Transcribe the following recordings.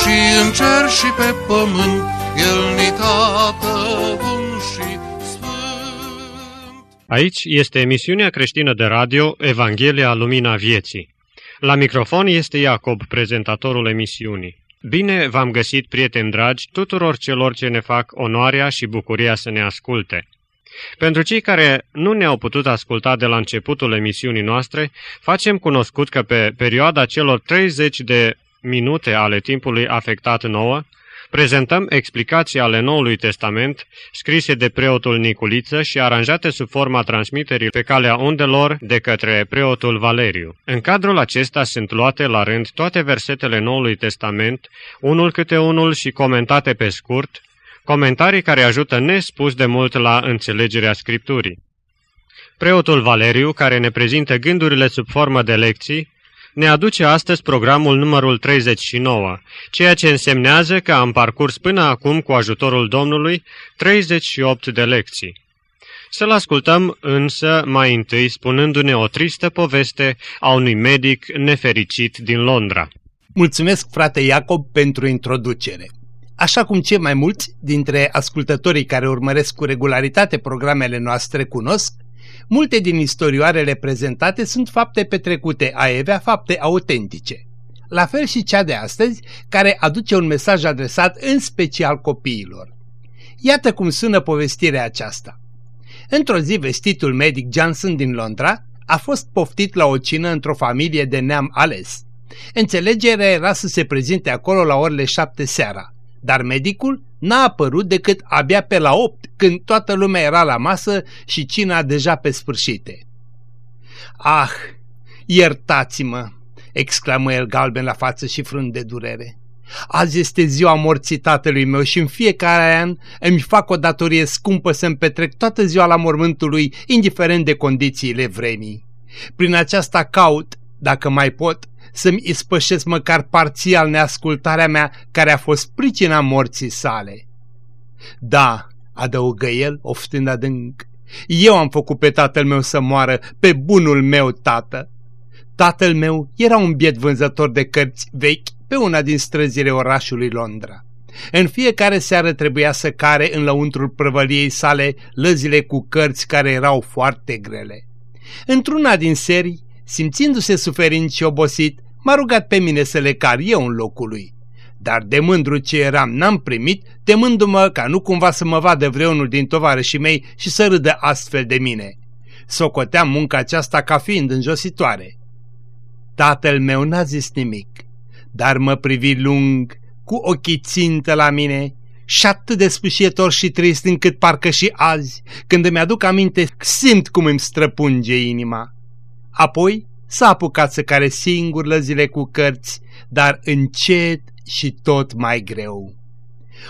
și în cer și pe pământ, El ni tată bun și sfânt. Aici este emisiunea creștină de radio Evanghelia Lumina Vieții. La microfon este Iacob, prezentatorul emisiunii. Bine v-am găsit, prieteni dragi, tuturor celor ce ne fac onoarea și bucuria să ne asculte. Pentru cei care nu ne-au putut asculta de la începutul emisiunii noastre, facem cunoscut că pe perioada celor 30 de minute ale timpului afectat nouă, prezentăm explicații ale Noului Testament, scrise de preotul Niculiță și aranjate sub forma transmiterii pe calea undelor de către preotul Valeriu. În cadrul acesta sunt luate la rând toate versetele Noului Testament, unul câte unul și comentate pe scurt, comentarii care ajută nespus de mult la înțelegerea Scripturii. Preotul Valeriu, care ne prezintă gândurile sub formă de lecții, ne aduce astăzi programul numărul 39, ceea ce însemnează că am parcurs până acum cu ajutorul Domnului 38 de lecții. Să-l ascultăm însă mai întâi spunându-ne o tristă poveste a unui medic nefericit din Londra. Mulțumesc, frate Iacob, pentru introducere. Așa cum cei mai mulți dintre ascultătorii care urmăresc cu regularitate programele noastre cunosc, Multe din istorioarele prezentate sunt fapte petrecute, a evea fapte autentice. La fel și cea de astăzi, care aduce un mesaj adresat în special copiilor. Iată cum sună povestirea aceasta. Într-o zi, vestitul medic Johnson din Londra a fost poftit la o cină într-o familie de neam ales. Înțelegerea era să se prezinte acolo la orele șapte seara, dar medicul n-a apărut decât abia pe la opt, când toată lumea era la masă și cina deja pe sfârșite. Ah, iertați-mă!" exclamă el galben la față și frânt de durere. Azi este ziua morții tatălui meu și în fiecare an îmi fac o datorie scumpă să-mi petrec toată ziua la mormântul lui, indiferent de condițiile vremii. Prin aceasta caut, dacă mai pot, să-mi ispășesc măcar parțial neascultarea mea care a fost pricina morții sale. Da, adăugă el, oftând adânc, eu am făcut pe tatăl meu să moară, pe bunul meu tată. Tatăl meu era un biet vânzător de cărți vechi pe una din străzile orașului Londra. În fiecare seară trebuia să care în lăuntrul prăvăliei sale lăzile cu cărți care erau foarte grele. Într-una din serii, simțindu-se suferind și obosit, M-a rugat pe mine să le car eu în locul lui. Dar de mândru ce eram n-am primit, temându-mă ca nu cumva să mă vadă vreunul din tovarășii mei și să râdă astfel de mine. Socoteam munca aceasta ca fiind înjositoare. Tatăl meu n-a zis nimic, dar mă privi lung, cu ochii țintă la mine și atât de spâșietor și trist încât parcă și azi, când îmi aduc aminte, simt cum îmi străpunge inima. Apoi s-a apucat să care singur lăzile cu cărți, dar încet și tot mai greu.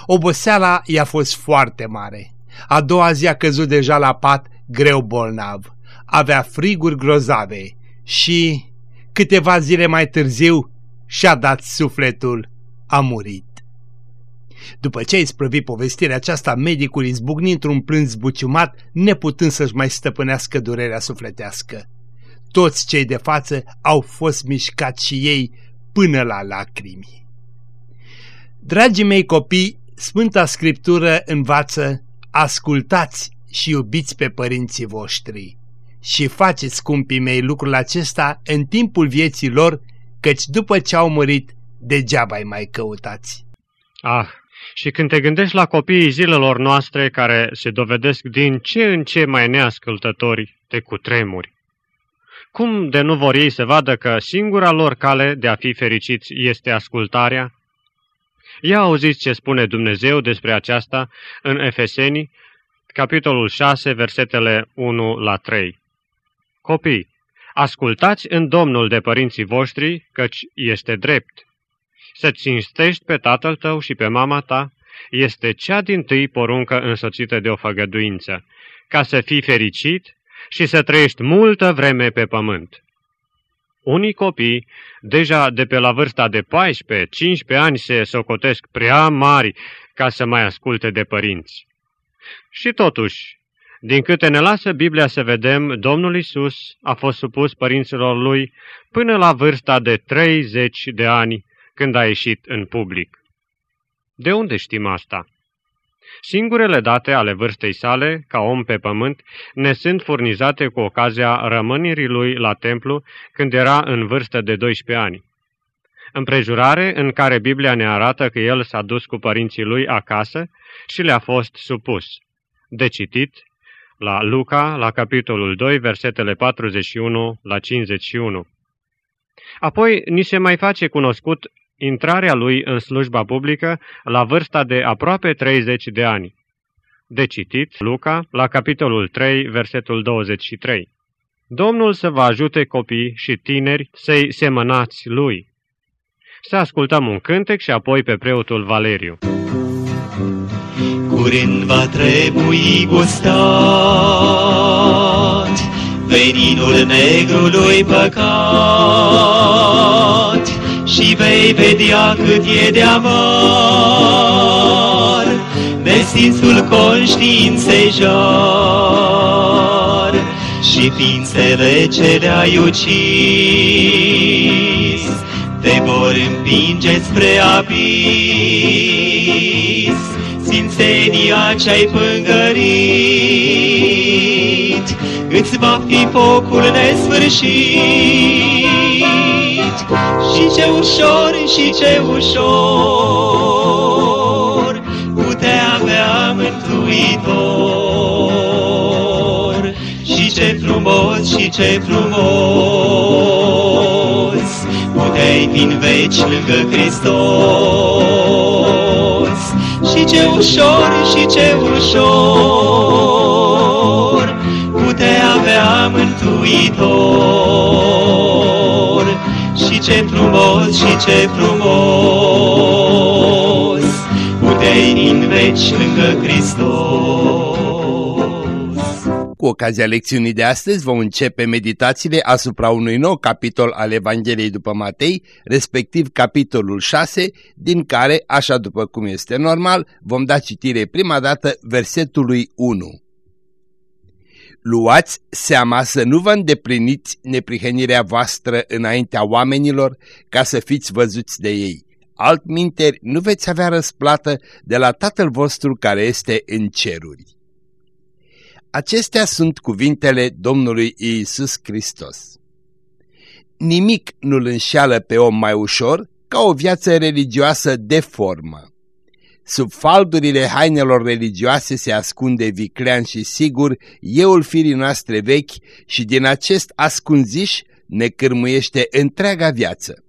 Oboseala i-a fost foarte mare. A doua zi a căzut deja la pat, greu bolnav. Avea friguri grozave și, câteva zile mai târziu, și-a dat sufletul, a murit. După ce ai sprăvit povestirea aceasta, medicul izbucni într-un plâns buciumat, neputând să-și mai stăpânească durerea sufletească toți cei de față au fost mișcați și ei până la lacrimi. Dragii mei copii, Sfânta Scriptură învață, ascultați și iubiți pe părinții voștri și faceți, scumpii mei, lucrul acesta în timpul vieții lor, căci după ce au murit, degeaba îi mai căutați. Ah, și când te gândești la copiii zilelor noastre care se dovedesc din ce în ce mai neascultători, te cutremuri. Cum de nu vor ei să vadă că singura lor cale de a fi fericiți este ascultarea? Ia auziți ce spune Dumnezeu despre aceasta în Efeseni, capitolul 6, versetele 1 la 3. Copii, ascultați în Domnul de părinții voștri, căci este drept. să cinstești pe tatăl tău și pe mama ta, este cea din tâi poruncă însoțită de o făgăduință, ca să fii fericit și să trăiești multă vreme pe pământ. Unii copii, deja de pe la vârsta de 14-15 ani, se socotesc prea mari ca să mai asculte de părinți. Și totuși, din câte ne lasă Biblia să vedem, Domnul Isus a fost supus părinților lui până la vârsta de 30 de ani, când a ieșit în public. De unde știm asta? Singurele date ale vârstei sale, ca om pe pământ, ne sunt furnizate cu ocazia rămânirii lui la templu când era în vârstă de 12 ani. Împrejurare în care Biblia ne arată că el s-a dus cu părinții lui acasă și le-a fost supus. De citit la Luca, la capitolul 2, versetele 41 la 51. Apoi ni se mai face cunoscut intrarea lui în slujba publică la vârsta de aproape 30 de ani. De citit, Luca, la capitolul 3, versetul 23. Domnul să vă ajute copii și tineri să-i semănați lui. Să ascultăm un cântec și apoi pe preotul Valeriu. Curând va trebui gustat veninul negrului păcat și vei vedea cât e de amar. Nesimțul conștiinței jar și ființele ce le-ai ucis te vor împinge spre abis. Sfințenia ce-ai pângărit îți va fi focul nesfârșit și ce ușor, și ce ușor putea avea mântuitor. Și ce frumos, și ce frumos puteai fi în veci lângă Hristos. Și ce ușor, și ce ușor putea avea mântuitor și ce frumos, și ce frumos, puteai în veci lângă Hristos. Cu ocazia lecțiunii de astăzi vom începe meditațiile asupra unui nou capitol al Evangheliei după Matei, respectiv capitolul 6, din care, așa după cum este normal, vom da citire prima dată versetului 1. Luați seama să nu vă îndepliniți neprihănirea voastră înaintea oamenilor ca să fiți văzuți de ei. Altminteri nu veți avea răsplată de la Tatăl vostru care este în ceruri. Acestea sunt cuvintele Domnului Iisus Hristos. Nimic nu-l înșeală pe om mai ușor ca o viață religioasă de formă. Sub faldurile hainelor religioase se ascunde viclean și sigur euul firii noastre vechi și din acest ascunziș ne cârmuiește întreaga viață.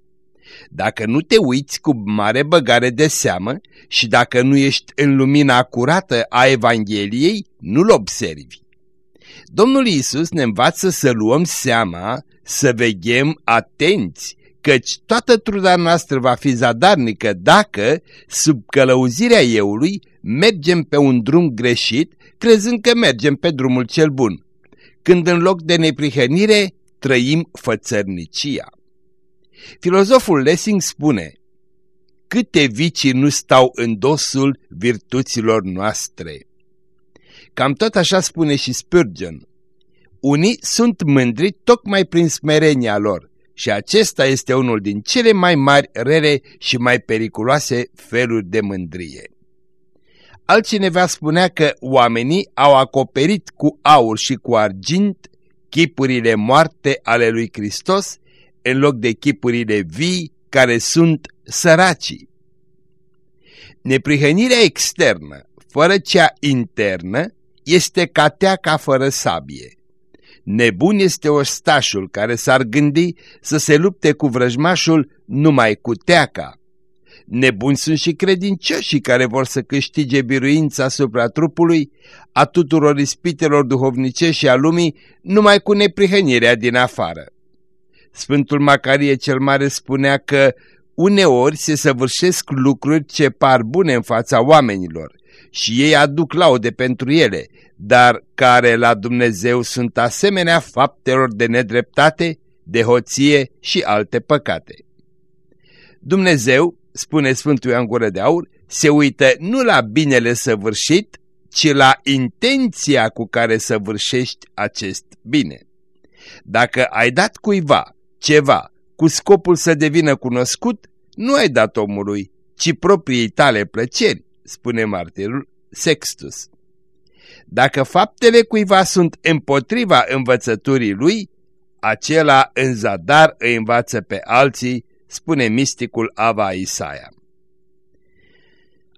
Dacă nu te uiți cu mare băgare de seamă și dacă nu ești în lumina curată a Evangheliei, nu-l observi. Domnul Iisus ne învață să luăm seama, să veghem atenți căci toată truda noastră va fi zadarnică dacă, sub călăuzirea euului, mergem pe un drum greșit, crezând că mergem pe drumul cel bun, când în loc de neprihănire trăim fățărnicia. Filozoful Lessing spune, câte vicii nu stau în dosul virtuților noastre. Cam tot așa spune și Spurgeon. Unii sunt mândri tocmai prin smerenia lor, și acesta este unul din cele mai mari, rele și mai periculoase feluri de mândrie. Altcineva spunea că oamenii au acoperit cu aur și cu argint chipurile moarte ale lui Hristos în loc de chipurile vii care sunt săracii. Neprihănirea externă, fără cea internă, este ca teaca fără sabie. Nebun este ostașul care s-ar gândi să se lupte cu vrăjmașul numai cu teaca. Nebuni sunt și credincioșii care vor să câștige biruința asupra trupului, a tuturor ispitelor duhovnicești și a lumii, numai cu neprihănirea din afară. Sfântul Macarie cel Mare spunea că Uneori se săvârșesc lucruri ce par bune în fața oamenilor și ei aduc laude pentru ele, dar care la Dumnezeu sunt asemenea faptelor de nedreptate, de hoție și alte păcate. Dumnezeu, spune Sfântul Ioan Gură de Aur, se uită nu la binele săvârșit, ci la intenția cu care săvârșești acest bine. Dacă ai dat cuiva ceva cu scopul să devină cunoscut, nu ai dat omului, ci propriei tale plăceri, spune martirul Sextus. Dacă faptele cuiva sunt împotriva învățăturii lui, acela în zadar îi învață pe alții, spune misticul Ava Isaia.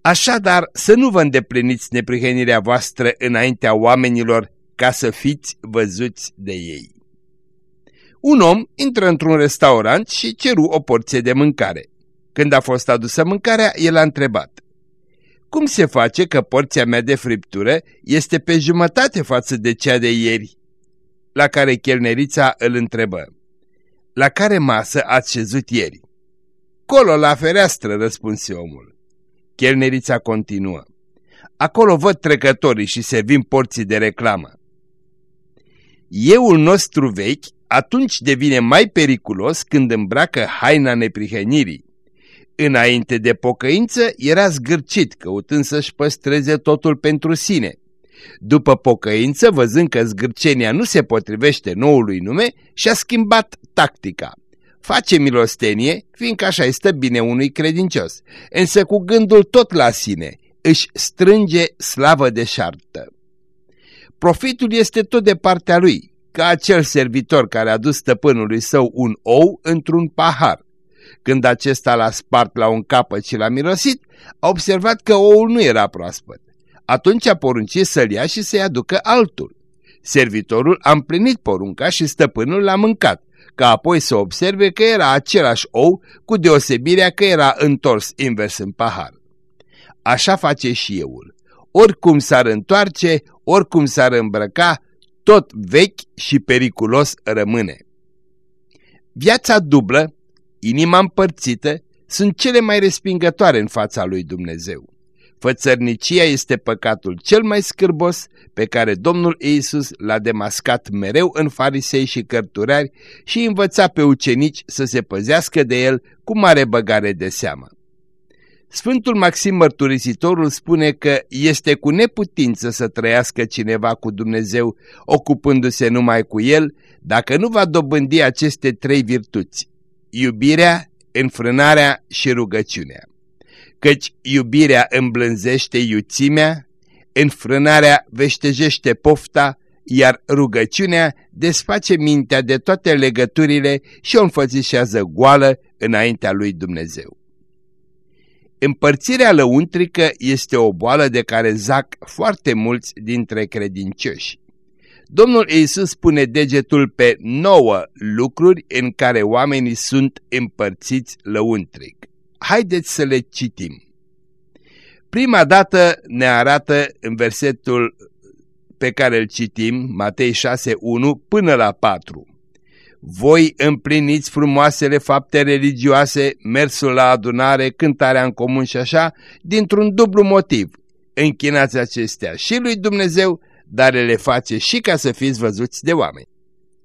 Așadar, să nu vă îndepliniți neprihănirea voastră înaintea oamenilor ca să fiți văzuți de ei. Un om intră într-un restaurant și ceru o porție de mâncare. Când a fost adusă mâncarea, el a întrebat. Cum se face că porția mea de friptură este pe jumătate față de cea de ieri? La care chelnerița îl întrebă. La care masă ați șezut ieri? Colo, la fereastră, răspunse omul. Chelnerița continuă. Acolo văd trecătorii și servim porții de reclamă. Euul nostru vechi atunci devine mai periculos când îmbracă haina neprihănirii. Înainte de pocăință era zgârcit, căutând să-și păstreze totul pentru sine. După pocăință, văzând că zgârcenia nu se potrivește noului nume, și-a schimbat tactica. Face milostenie, fiindcă așa este bine unui credincios, însă cu gândul tot la sine, își strânge slavă de șartă. Profitul este tot de partea lui, ca acel servitor care a dus stăpânului său un ou într-un pahar. Când acesta l-a spart la un capăt și l-a mirosit, a observat că oul nu era proaspăt. Atunci a poruncit să-l ia și să-i aducă altul. Servitorul a împlinit porunca și stăpânul l-a mâncat, ca apoi să observe că era același ou, cu deosebirea că era întors invers în pahar. Așa face și euul. Oricum s-ar întoarce, oricum s-ar îmbrăca, tot vechi și periculos rămâne. Viața dublă, inima împărțită, sunt cele mai respingătoare în fața lui Dumnezeu. Fățărnicia este păcatul cel mai scârbos pe care Domnul Iisus l-a demascat mereu în farisei și cărturari și învăța pe ucenici să se păzească de el cu mare băgare de seamă. Sfântul Maxim Mărturisitorul spune că este cu neputință să trăiască cineva cu Dumnezeu ocupându-se numai cu el dacă nu va dobândi aceste trei virtuți, iubirea, înfrânarea și rugăciunea. Căci iubirea îmblânzește iuțimea, înfrânarea veștejește pofta, iar rugăciunea desface mintea de toate legăturile și o înfățișează goală înaintea lui Dumnezeu. Împărțirea lăuntrică este o boală de care zac foarte mulți dintre credincioși. Domnul Iisus pune degetul pe nouă lucruri în care oamenii sunt împărțiți lăuntric. Haideți să le citim. Prima dată ne arată în versetul pe care îl citim, Matei 6, 1 până la 4 voi împliniți frumoasele fapte religioase, mersul la adunare, cântarea în comun și așa, dintr-un dublu motiv. Închinați acestea și lui Dumnezeu, dar le face și ca să fiți văzuți de oameni.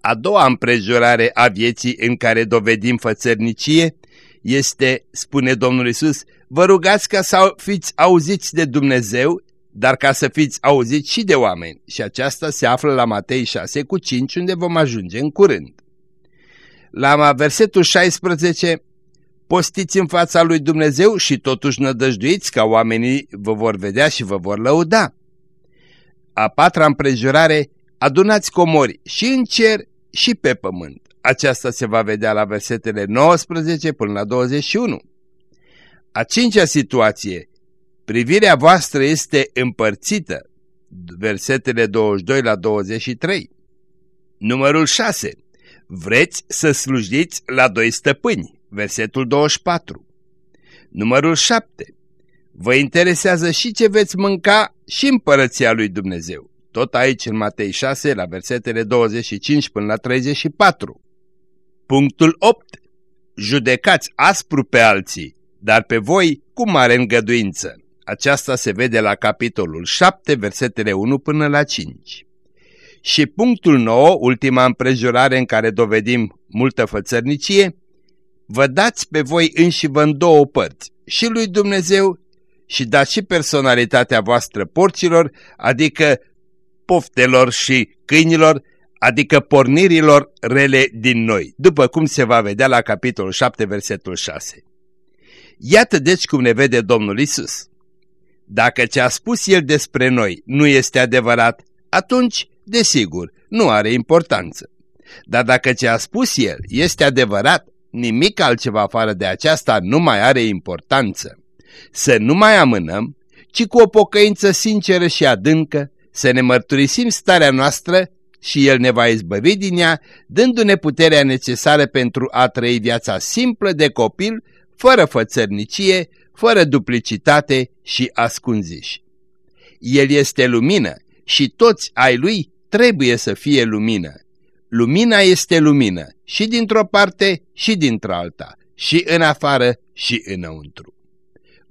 A doua împrejurare a vieții în care dovedim fățărnicie este, spune Domnul Isus, vă rugați ca să fiți auziți de Dumnezeu, dar ca să fiți auziți și de oameni. Și aceasta se află la Matei 6 cu 5, unde vom ajunge în curând. La versetul 16, postiți în fața lui Dumnezeu și totuși nădăjduiți ca oamenii vă vor vedea și vă vor lăuda. A patra împrejurare, adunați comori și în cer și pe pământ. Aceasta se va vedea la versetele 19 până la 21. A cincea situație, privirea voastră este împărțită, versetele 22 la 23. Numărul 6. Vreți să slujiți la doi stăpâni, versetul 24. Numărul 7. Vă interesează și ce veți mânca și împărăția lui Dumnezeu. Tot aici în Matei 6, la versetele 25 până la 34. Punctul 8. judecați aspru pe alții, dar pe voi cu mare îngăduință. Aceasta se vede la capitolul 7, versetele 1 până la 5. Și punctul 9, ultima împrejurare în care dovedim multă fățărnicie, vă dați pe voi înși vă în două părți, și lui Dumnezeu și dați și personalitatea voastră porților, adică poftelor și câinilor, adică pornirilor rele din noi, după cum se va vedea la capitolul 7, versetul 6. Iată deci cum ne vede Domnul Isus. Dacă ce a spus El despre noi nu este adevărat, atunci, desigur, nu are importanță. Dar dacă ce a spus El este adevărat, nimic altceva afară de aceasta nu mai are importanță. Să nu mai amânăm, ci cu o pocăință sinceră și adâncă, să ne mărturisim starea noastră și El ne va izbăvi din ea, dându-ne puterea necesară pentru a trăi viața simplă de copil, fără fățărnicie, fără duplicitate și ascunziși. El este lumină și toți ai Lui trebuie să fie lumină. Lumina este lumină și dintr-o parte și dintr-alta, și în afară și înăuntru.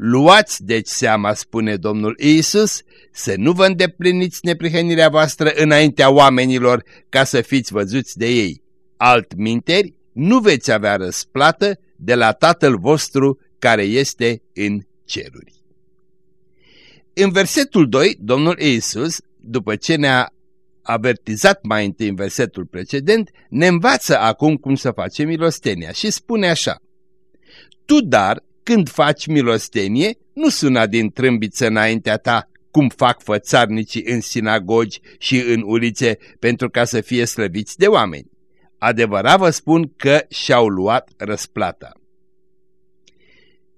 Luați deci seama, spune Domnul Iisus, să nu vă îndepliniți neprihănirea voastră înaintea oamenilor ca să fiți văzuți de ei. Altminteri, nu veți avea răsplată de la Tatăl vostru care este în ceruri. În versetul 2, Domnul Iisus, după ce ne-a avertizat mai întâi în versetul precedent, ne învață acum cum să facem milostenia și spune așa. Tu, dar, când faci milostenie, nu suna din trâmbiță înaintea ta, cum fac fățarnicii în sinagogi și în ulițe pentru ca să fie slăviți de oameni. Adevărat vă spun că și-au luat răsplata.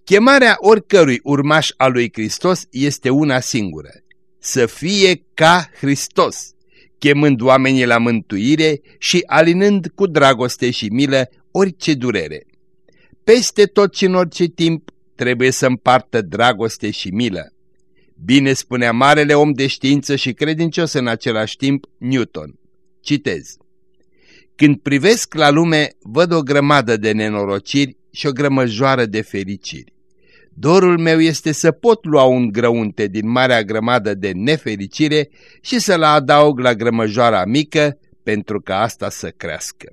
Chemarea oricărui urmaș al lui Hristos este una singură, să fie ca Hristos, chemând oamenii la mântuire și alinând cu dragoste și milă orice durere. Peste tot și în orice timp trebuie să împartă dragoste și milă. Bine spunea marele om de știință și credincios în același timp Newton. Citez. Când privesc la lume, văd o grămadă de nenorociri și o grămăjoară de fericiri. Dorul meu este să pot lua un grăunte din marea grămadă de nefericire și să-l adaug la grămăjoara mică pentru ca asta să crească.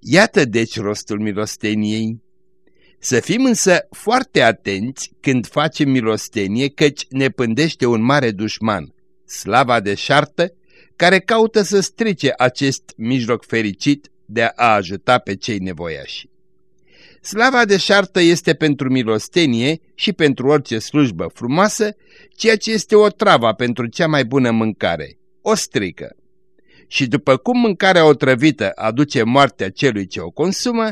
Iată deci rostul milosteniei. Să fim însă foarte atenți când facem milostenie căci ne pândește un mare dușman, slava de șartă, care caută să strice acest mijloc fericit de a ajuta pe cei nevoiași. Slava de șartă este pentru milostenie și pentru orice slujbă frumoasă, ceea ce este o travă pentru cea mai bună mâncare, o strică. Și după cum mâncarea otrăvită aduce moartea celui ce o consumă,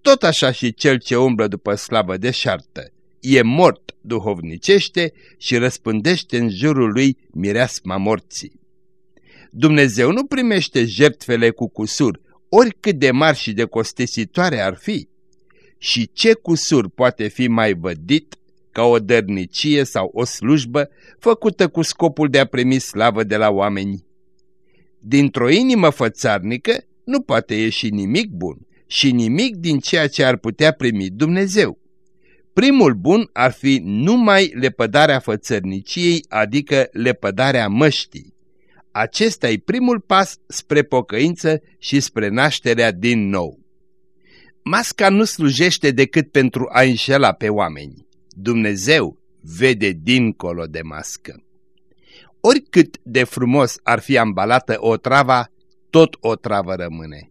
tot așa și cel ce umblă după slavă de șartă. E mort duhovnicește și răspândește în jurul lui mireasma morții. Dumnezeu nu primește jertfele cu cusur, oricât de mari și de costisitoare ar fi. Și ce cusur poate fi mai vădit ca o dărnicie sau o slujbă făcută cu scopul de a primi slavă de la oameni? Dintr-o inimă fățarnică nu poate ieși nimic bun și nimic din ceea ce ar putea primi Dumnezeu. Primul bun ar fi numai lepădarea fățărniciei, adică lepădarea măștii. Acesta e primul pas spre pocăință și spre nașterea din nou. Masca nu slujește decât pentru a înșela pe oameni. Dumnezeu vede dincolo de mască. Oricât de frumos ar fi ambalată o trava, tot o travă rămâne.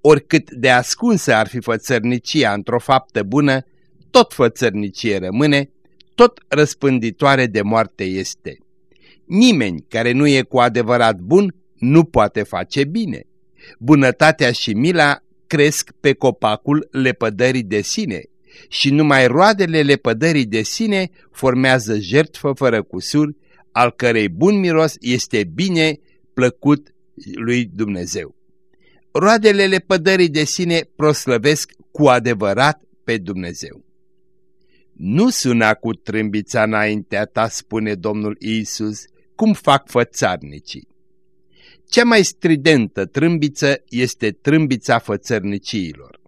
Oricât de ascunsă ar fi fățărnicia într-o faptă bună, tot fățărnicie rămâne, tot răspânditoare de moarte este. Nimeni care nu e cu adevărat bun nu poate face bine. Bunătatea și mila cresc pe copacul lepădării de sine și numai roadele lepădării de sine formează jertfă fără cusur, al cărei bun miros este bine plăcut lui Dumnezeu roadele lepădării de sine proslăvesc cu adevărat pe Dumnezeu. Nu suna cu trâmbița înaintea ta, spune Domnul Iisus, cum fac fățarnicii. Cea mai stridentă trâmbiță este trâmbița fățărniciilor.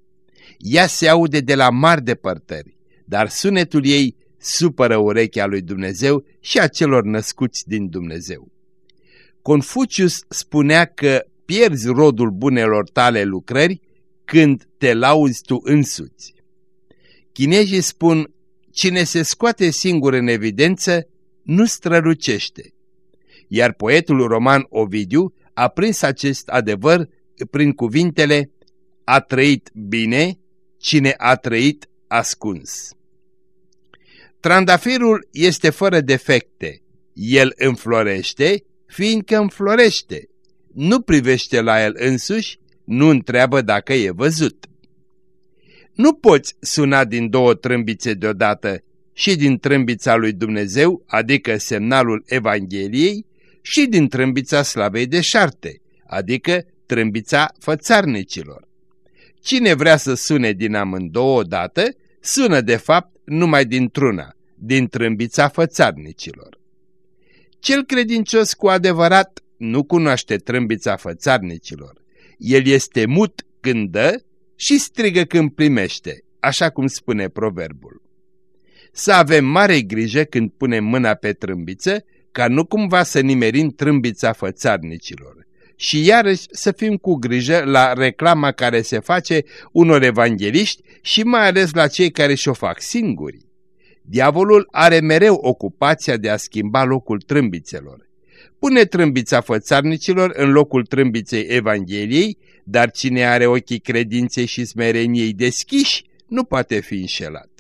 Ea se aude de la mari depărtări, dar sunetul ei supără urechea lui Dumnezeu și a celor născuți din Dumnezeu. Confucius spunea că pierzi rodul bunelor tale lucrări când te lauzi tu însuți. Chinezii spun, cine se scoate singur în evidență, nu strălucește. Iar poetul roman Ovidiu a prins acest adevăr prin cuvintele A trăit bine cine a trăit ascuns. Trandafirul este fără defecte. El înflorește, fiindcă înflorește. Nu privește la el însuși, nu întreabă dacă e văzut. Nu poți suna din două trâmbițe deodată, și din trâmbița lui Dumnezeu, adică semnalul Evangheliei, și din trâmbița slavei de șarte, adică trâmbița fățarnicilor. Cine vrea să sune din amândouă odată, sună de fapt numai dintr-una, din trâmbița fățarnicilor. Cel credincios cu adevărat nu cunoaște trâmbița fățarnicilor. El este mut când dă și strigă când primește, așa cum spune proverbul. Să avem mare grijă când punem mâna pe trâmbiță, ca nu cumva să nimerim trâmbița fățarnicilor. Și iarăși să fim cu grijă la reclama care se face unor evangeliști și mai ales la cei care și-o fac singuri. Diavolul are mereu ocupația de a schimba locul trâmbițelor. Pune trâmbița fățarnicilor în locul trâmbiței Evangheliei, dar cine are ochii credinței și smereniei deschiși nu poate fi înșelat.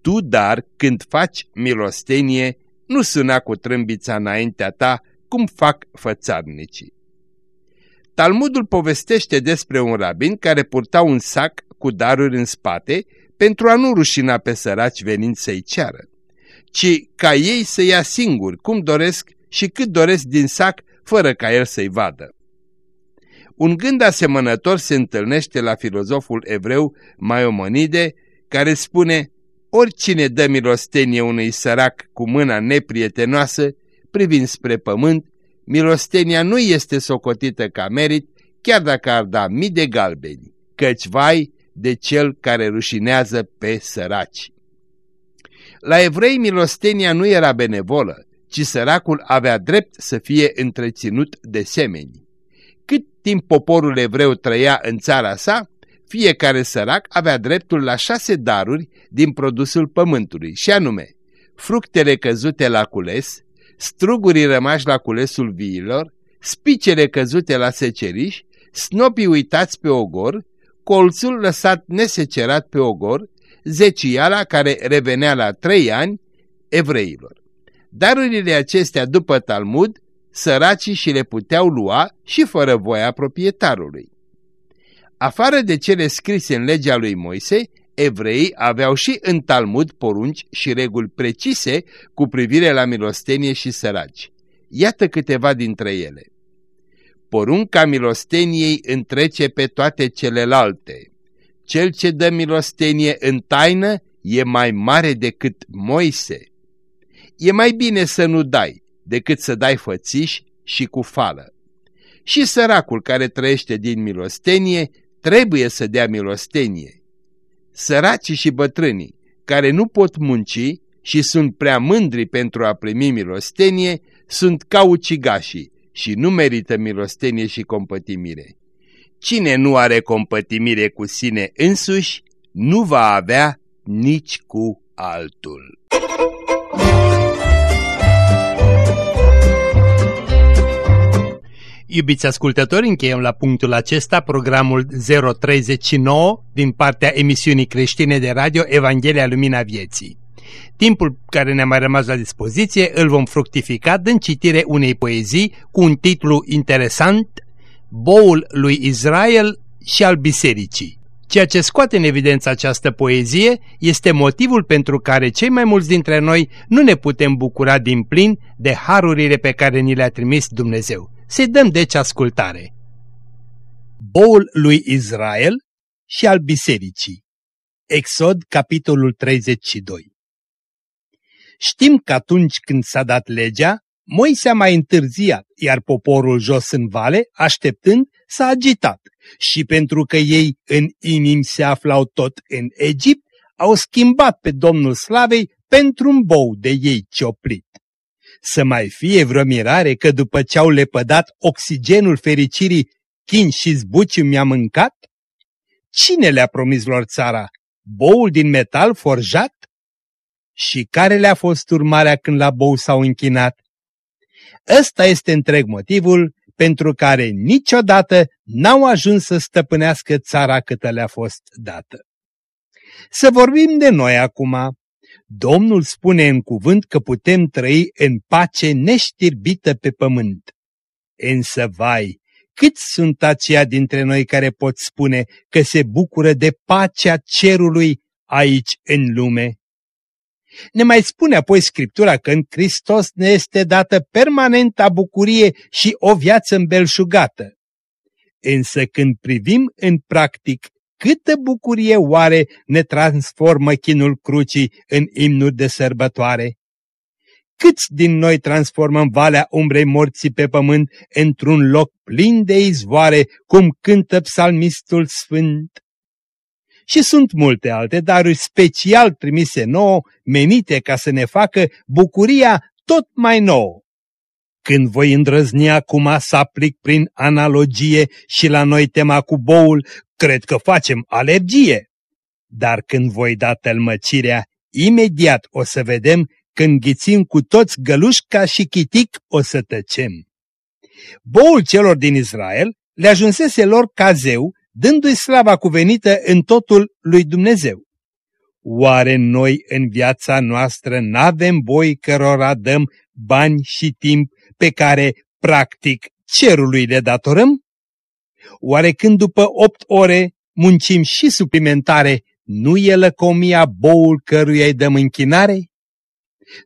Tu, dar, când faci milostenie, nu suna cu trâmbița înaintea ta, cum fac fățarnicii. Talmudul povestește despre un rabin care purta un sac cu daruri în spate pentru a nu rușina pe săraci venind să-i ceară, ci ca ei să ia singuri cum doresc și cât doresc din sac, fără ca el să-i vadă. Un gând asemănător se întâlnește la filozoful evreu Maiomonide, care spune Oricine dă milostenie unui sărac cu mâna neprietenoasă, privind spre pământ, milostenia nu este socotită ca merit, chiar dacă ar da mii de galbeni, căci vai de cel care rușinează pe săraci. La evrei milostenia nu era benevolă, ci săracul avea drept să fie întreținut de semeni. Cât timp poporul evreu trăia în țara sa, fiecare sărac avea dreptul la șase daruri din produsul pământului, și anume fructele căzute la cules, strugurii rămași la culesul viilor, spicele căzute la seceriș, snopii uitați pe ogor, colțul lăsat nesecerat pe ogor, zeciala care revenea la trei ani evreilor. Darurile acestea după Talmud, săracii și le puteau lua și fără voia proprietarului. Afară de cele scrise în legea lui Moise, evreii aveau și în Talmud porunci și reguli precise cu privire la milostenie și săraci. Iată câteva dintre ele. Porunca milosteniei întrece pe toate celelalte. Cel ce dă milostenie în taină e mai mare decât Moise. E mai bine să nu dai decât să dai fățiș și cu fală. Și săracul care trăiește din milostenie trebuie să dea milostenie. Săracii și bătrânii care nu pot munci și sunt prea mândri pentru a primi milostenie sunt ca ucigașii și nu merită milostenie și compătimire. Cine nu are compătimire cu sine însuși, nu va avea nici cu altul. Iubiți ascultători, încheiem la punctul acesta programul 039 din partea emisiunii creștine de radio Evanghelia Lumina Vieții. Timpul care ne-a mai rămas la dispoziție îl vom fructifica dând citire unei poezii cu un titlu interesant, Boul lui Israel și al Bisericii. Ceea ce scoate în evidență această poezie este motivul pentru care cei mai mulți dintre noi nu ne putem bucura din plin de harurile pe care ni le-a trimis Dumnezeu. Să-i dăm deci ascultare. Boul lui Israel și al bisericii Exod, capitolul 32 Știm că atunci când s-a dat legea, Moise a mai întârziat, iar poporul jos în vale, așteptând, s-a agitat Și pentru că ei în inimi se aflau tot în Egipt, au schimbat pe Domnul Slavei pentru un bou de ei cioplit. Să mai fie vreo mirare că după ce au lepădat oxigenul fericirii, chin și zbuciu mi-a mâncat? Cine le-a promis lor țara? Boul din metal forjat? Și care le-a fost urmarea când la bou s-au închinat? Ăsta este întreg motivul pentru care niciodată n-au ajuns să stăpânească țara câtă le-a fost dată. Să vorbim de noi acum. Domnul spune în cuvânt că putem trăi în pace neștirbită pe pământ. Însă, vai, câți sunt aceia dintre noi care pot spune că se bucură de pacea cerului aici în lume? Ne mai spune apoi Scriptura că în Hristos ne este dată permanenta bucurie și o viață îmbelșugată. Însă când privim în practic câtă bucurie oare ne transformă chinul crucii în imnuri de sărbătoare? Câți din noi transformăm valea umbrei morții pe pământ într-un loc plin de izvoare, cum cântă psalmistul sfânt? Și sunt multe alte daruri special trimise nouă, menite ca să ne facă bucuria tot mai nouă. Când voi îndrăzni acum să aplic prin analogie și la noi tema cu boul, cred că facem alergie. Dar când voi da tălmăcirea, imediat o să vedem când ghițim cu toți gălușca și chitic o să tăcem. Boul celor din Israel le ajunsese lor ca zeu dându-i slava cuvenită în totul lui Dumnezeu. Oare noi în viața noastră n-avem boi cărora dăm bani și timp pe care, practic, cerului le datorăm? Oare când după opt ore muncim și suplimentare, nu e lăcomia boul căruia îi dăm închinare?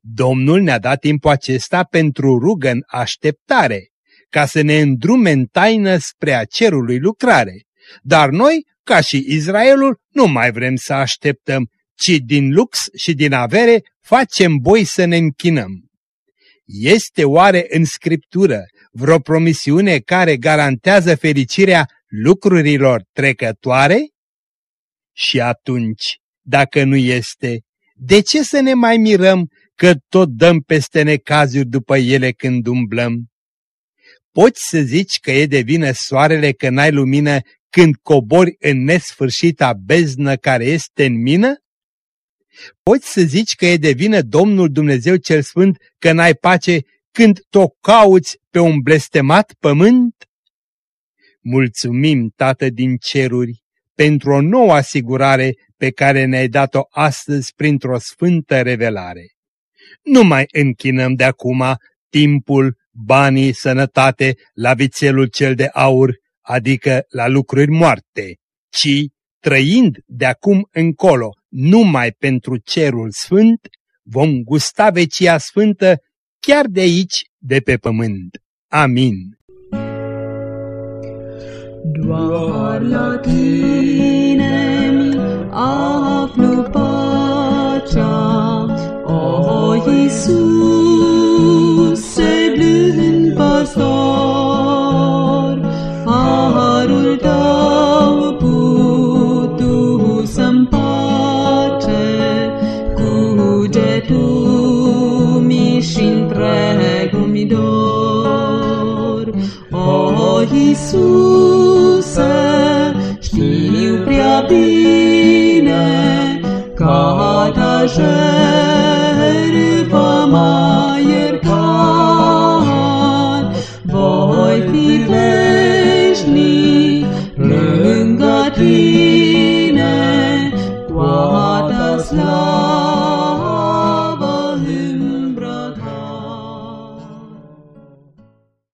Domnul ne-a dat timpul acesta pentru rugă în așteptare, ca să ne îndrume în taină spre a cerului lucrare. Dar noi, ca și Israelul, nu mai vrem să așteptăm, ci din lux și din avere facem boi să ne închinăm. Este oare în Scriptură vreo promisiune care garantează fericirea lucrurilor trecătoare? Și atunci, dacă nu este, de ce să ne mai mirăm că tot dăm peste necazuri după ele când umblăm? Poți să zici că e de vină soarele că n-ai lumină când cobori în nesfârșita beznă care este în mină? Poți să zici că e de vină Domnul Dumnezeu cel Sfânt că n-ai pace când tot cauți pe un blestemat pământ? Mulțumim, Tată din ceruri, pentru o nouă asigurare pe care ne-ai dat-o astăzi printr-o sfântă revelare. Nu mai închinăm de acum timpul, banii, sănătate la vițelul cel de aur, adică la lucruri moarte, ci, trăind de acum încolo numai pentru cerul sfânt, vom gusta vecia sfântă chiar de aici, de pe pământ. Amin. Doar la tine aflu pacea, o Iisus, ca